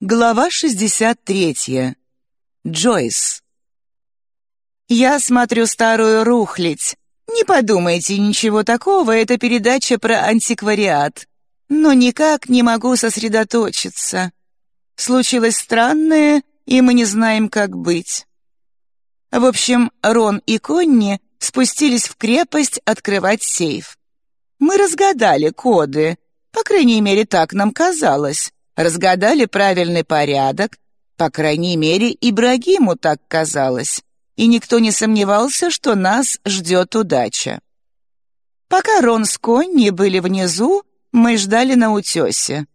Глава 63. Джойс. Я смотрю старую рухлядь. Не подумайте ничего такого, это передача про антиквариат. Но никак не могу сосредоточиться. Случилось странное, и мы не знаем, как быть. В общем, Рон и Конни спустились в крепость открывать сейф. Мы разгадали коды, по крайней мере, так нам казалось разгадали правильный порядок, по крайней мере, Ибрагиму так казалось, и никто не сомневался, что нас ждет удача. Пока Рон с Конни были внизу, мы ждали на утесе.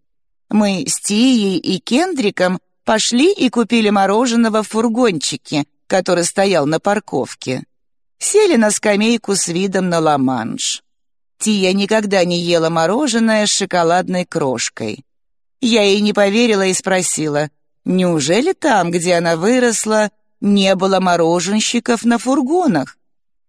Мы с Тией и Кендриком пошли и купили мороженого в фургончике, который стоял на парковке. Сели на скамейку с видом на Ла-Манш. Тия никогда не ела мороженое с шоколадной крошкой. Я ей не поверила и спросила, неужели там, где она выросла, не было мороженщиков на фургонах?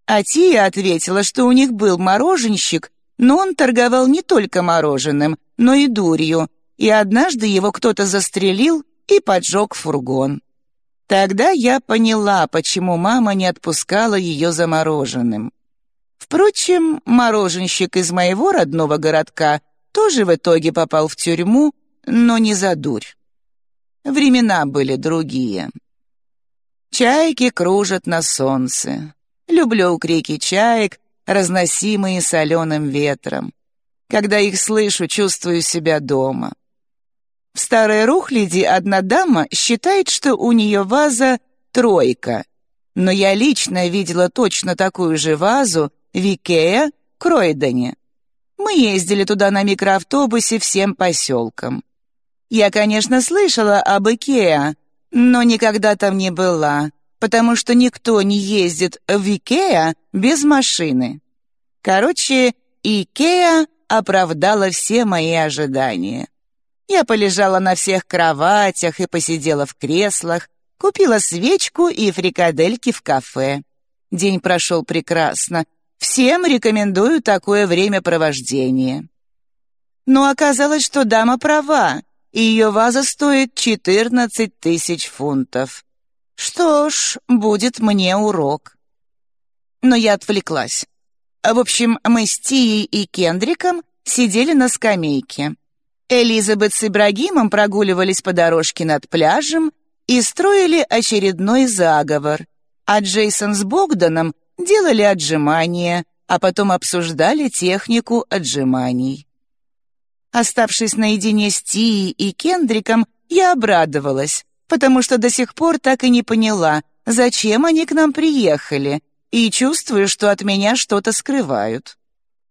А Тия ответила, что у них был мороженщик, но он торговал не только мороженым, но и дурью, и однажды его кто-то застрелил и поджег фургон. Тогда я поняла, почему мама не отпускала ее за мороженым. Впрочем, мороженщик из моего родного городка тоже в итоге попал в тюрьму но не за дурь. Времена были другие. Чайки кружат на солнце. Люблю крики чаек, разносимые соленым ветром. Когда их слышу, чувствую себя дома. В старой рухляди одна дама считает, что у нее ваза тройка, но я лично видела точно такую же вазу в Икеа, Кройдене. Мы ездили туда на микроавтобусе всем поселком. Я, конечно, слышала об Икеа, но никогда там не была, потому что никто не ездит в Икеа без машины. Короче, Икеа оправдала все мои ожидания. Я полежала на всех кроватях и посидела в креслах, купила свечку и фрикадельки в кафе. День прошел прекрасно. Всем рекомендую такое времяпровождение. Но оказалось, что дама права и ее ваза стоит 14 тысяч фунтов. Что ж, будет мне урок. Но я отвлеклась. В общем, мы с Тией и Кендриком сидели на скамейке. Элизабет с Ибрагимом прогуливались по дорожке над пляжем и строили очередной заговор, а Джейсон с Богданом делали отжимания, а потом обсуждали технику отжиманий. Оставшись наедине с Тией и Кендриком, я обрадовалась, потому что до сих пор так и не поняла, зачем они к нам приехали, и чувствую, что от меня что-то скрывают.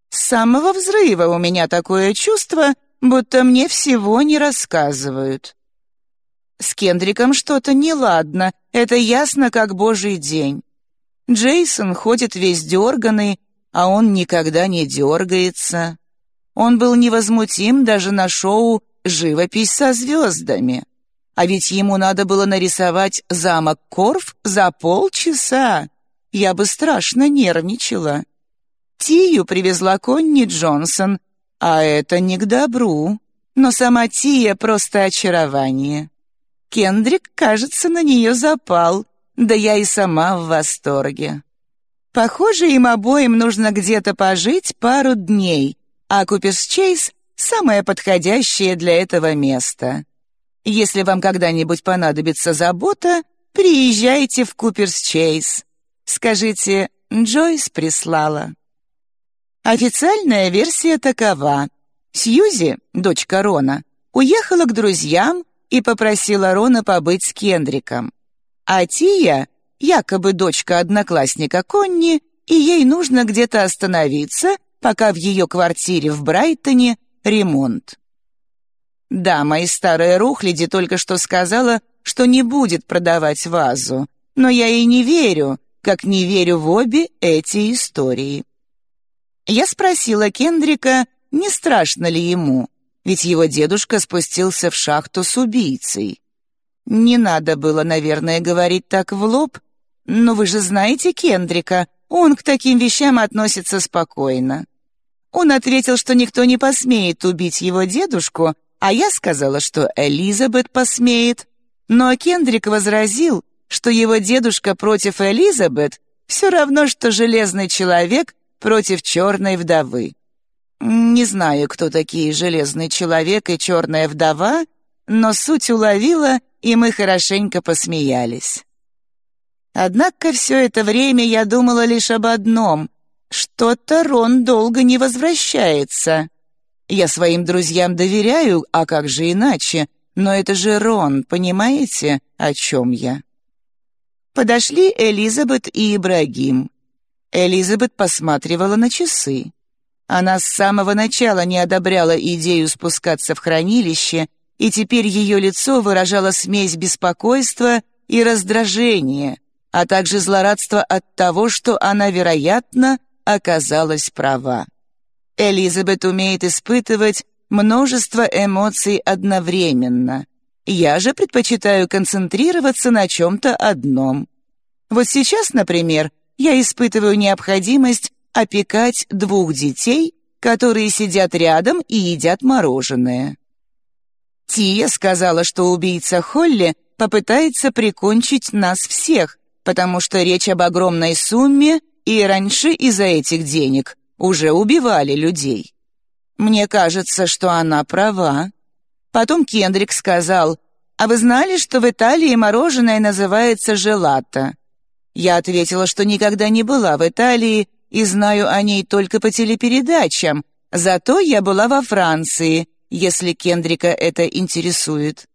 С самого взрыва у меня такое чувство, будто мне всего не рассказывают. С Кендриком что-то неладно, это ясно как божий день. Джейсон ходит весь дерганый, а он никогда не дергается. Он был невозмутим даже на шоу «Живопись со звездами». А ведь ему надо было нарисовать замок Корф за полчаса. Я бы страшно нервничала. Тию привезла Конни Джонсон, а это не к добру. Но сама Тия просто очарование. Кендрик, кажется, на нее запал, да я и сама в восторге. Похоже, им обоим нужно где-то пожить пару дней — а Куперс-Чейз — самое подходящее для этого место. Если вам когда-нибудь понадобится забота, приезжайте в Куперс-Чейз. Скажите «Джойс прислала». Официальная версия такова. Сьюзи, дочка Рона, уехала к друзьям и попросила Рона побыть с Кендриком. А Тия, якобы дочка одноклассника Конни, и ей нужно где-то остановиться пока в ее квартире в Брайтоне ремонт. Да, моя старая рухляди только что сказала, что не будет продавать вазу, но я ей не верю, как не верю в обе эти истории. Я спросила Кендрика, не страшно ли ему, ведь его дедушка спустился в шахту с убийцей. Не надо было, наверное, говорить так в лоб, но вы же знаете Кендрика, он к таким вещам относится спокойно. Он ответил, что никто не посмеет убить его дедушку, а я сказала, что Элизабет посмеет. Но Кендрик возразил, что его дедушка против Элизабет все равно, что железный человек против черной вдовы. Не знаю, кто такие железный человек и черная вдова, но суть уловила, и мы хорошенько посмеялись. Однако все это время я думала лишь об одном — что-то Рон долго не возвращается. Я своим друзьям доверяю, а как же иначе? Но это же Рон, понимаете, о чем я? Подошли Элизабет и Ибрагим. Элизабет посматривала на часы. Она с самого начала не одобряла идею спускаться в хранилище, и теперь ее лицо выражало смесь беспокойства и раздражения, а также злорадство от того, что она, вероятно, оказалась права. Элизабет умеет испытывать множество эмоций одновременно. Я же предпочитаю концентрироваться на чем-то одном. Вот сейчас, например, я испытываю необходимость опекать двух детей, которые сидят рядом и едят мороженое. Тия сказала, что убийца Холли попытается прикончить нас всех, потому что речь об огромной сумме, и раньше из-за этих денег уже убивали людей. Мне кажется, что она права. Потом Кендрик сказал, «А вы знали, что в Италии мороженое называется желато?» Я ответила, что никогда не была в Италии и знаю о ней только по телепередачам, зато я была во Франции, если Кендрика это интересует.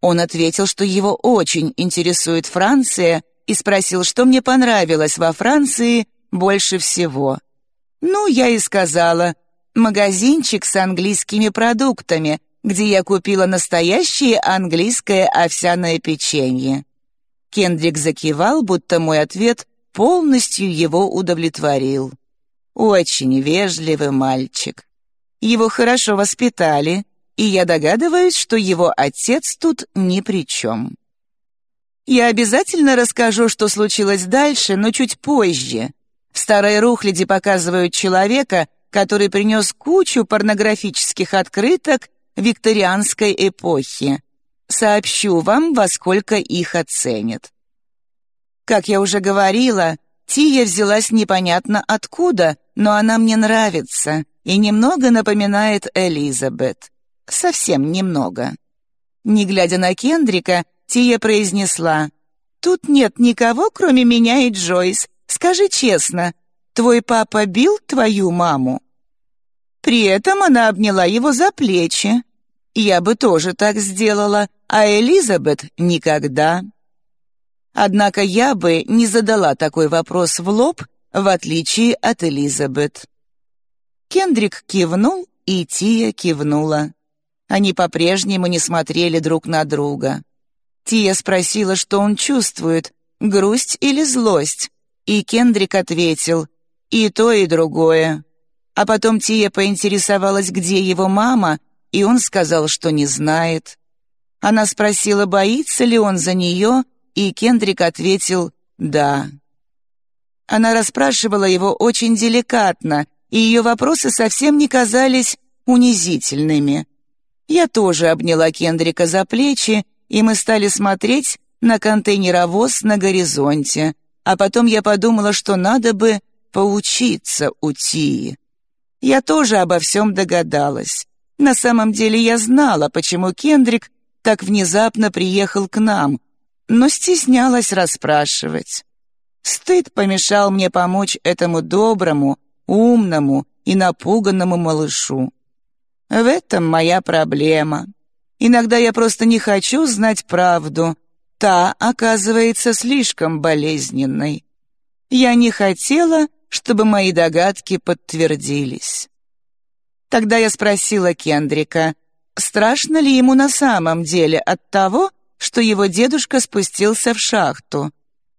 Он ответил, что его очень интересует Франция, и спросил, что мне понравилось во Франции больше всего. Ну, я и сказала, магазинчик с английскими продуктами, где я купила настоящее английское овсяное печенье. Кендрик закивал, будто мой ответ полностью его удовлетворил. Очень вежливый мальчик. Его хорошо воспитали, и я догадываюсь, что его отец тут ни при чем. Я обязательно расскажу, что случилось дальше, но чуть позже. В старой рухляде показывают человека, который принес кучу порнографических открыток викторианской эпохи. Сообщу вам, во сколько их оценят. Как я уже говорила, Тия взялась непонятно откуда, но она мне нравится и немного напоминает Элизабет. Совсем немного. Не глядя на Кендрика, Тия произнесла, «Тут нет никого, кроме меня и Джойс. Скажи честно, твой папа бил твою маму?» При этом она обняла его за плечи. Я бы тоже так сделала, а Элизабет — никогда. Однако я бы не задала такой вопрос в лоб, в отличие от Элизабет. Кендрик кивнул, и Тия кивнула. Они по-прежнему не смотрели друг на друга. Тия спросила, что он чувствует, грусть или злость, и Кендрик ответил «и то, и другое». А потом Тия поинтересовалась, где его мама, и он сказал, что не знает. Она спросила, боится ли он за нее, и Кендрик ответил «да». Она расспрашивала его очень деликатно, и ее вопросы совсем не казались унизительными. Я тоже обняла Кендрика за плечи, и мы стали смотреть на контейнеровоз на горизонте, а потом я подумала, что надо бы поучиться у Тии. Я тоже обо всем догадалась. На самом деле я знала, почему Кендрик так внезапно приехал к нам, но стеснялась расспрашивать. Стыд помешал мне помочь этому доброму, умному и напуганному малышу. В этом моя проблема. Иногда я просто не хочу знать правду. Та оказывается слишком болезненной. Я не хотела, чтобы мои догадки подтвердились. Тогда я спросила Кендрика, страшно ли ему на самом деле от того, что его дедушка спустился в шахту.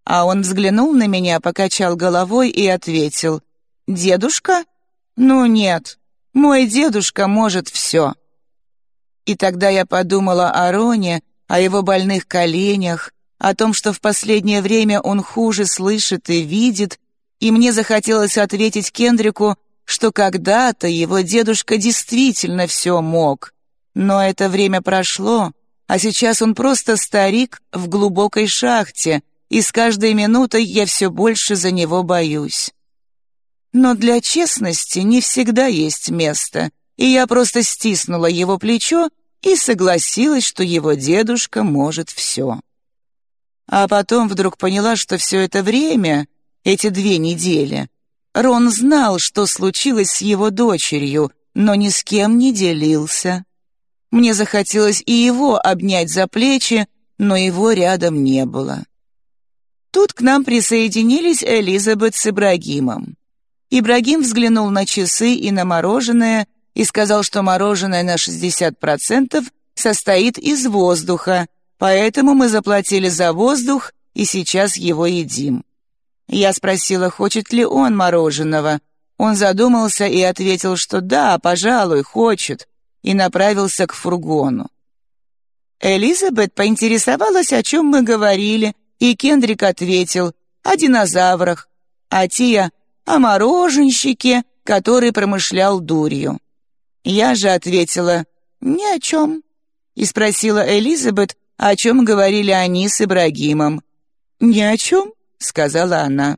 А он взглянул на меня, покачал головой и ответил, «Дедушка? Ну нет, мой дедушка может все». И тогда я подумала о Роне, о его больных коленях, о том, что в последнее время он хуже слышит и видит, и мне захотелось ответить Кендрику, что когда-то его дедушка действительно все мог, Но это время прошло, а сейчас он просто старик в глубокой шахте, и с каждой минутой я все больше за него боюсь. Но для честности не всегда есть место, и я просто стиснула его плечо и согласилась, что его дедушка может все. А потом вдруг поняла, что все это время, эти две недели, Рон знал, что случилось с его дочерью, но ни с кем не делился. Мне захотелось и его обнять за плечи, но его рядом не было. Тут к нам присоединились Элизабет с Ибрагимом. Ибрагим взглянул на часы и на мороженое и сказал, что мороженое на 60% состоит из воздуха, поэтому мы заплатили за воздух и сейчас его едим. Я спросила, хочет ли он мороженого. Он задумался и ответил, что да, пожалуй, хочет, и направился к фургону. Элизабет поинтересовалась, о чем мы говорили, и Кендрик ответил о динозаврах, а Тия о мороженщике, который промышлял дурью. Я же ответила «ни о чем» и спросила Элизабет, о чем говорили они с Ибрагимом. «Ни о чем», — сказала она.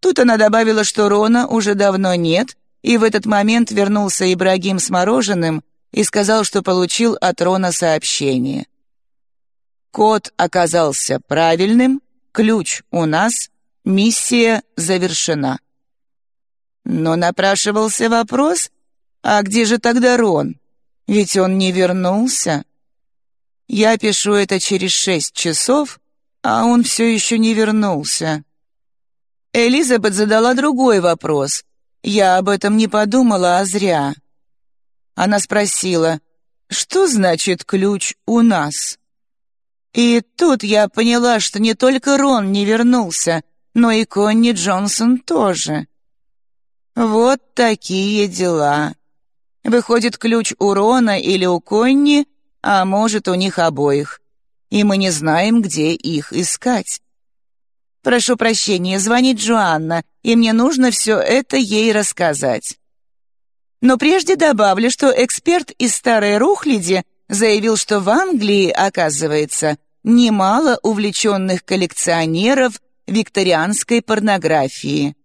Тут она добавила, что Рона уже давно нет, и в этот момент вернулся Ибрагим с мороженым и сказал, что получил от Рона сообщение. Код оказался правильным, ключ у нас, миссия завершена. Но напрашивался вопрос, а где же тогда Рон? Ведь он не вернулся. Я пишу это через шесть часов, а он все еще не вернулся. Элизабет задала другой вопрос. Я об этом не подумала, а зря. Она спросила, что значит ключ у нас? И тут я поняла, что не только Рон не вернулся, но и Конни Джонсон тоже. Вот такие дела. Выходит, ключ у Рона или у Конни, а может, у них обоих. И мы не знаем, где их искать. Прошу прощения, звонит Джоанна, и мне нужно все это ей рассказать. Но прежде добавлю, что эксперт из Старой Рухляди заявил, что в Англии, оказывается, немало увлеченных коллекционеров викторианской порнографии.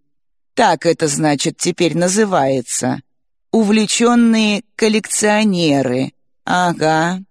Так это, значит, теперь называется. Увлеченные коллекционеры. Ага.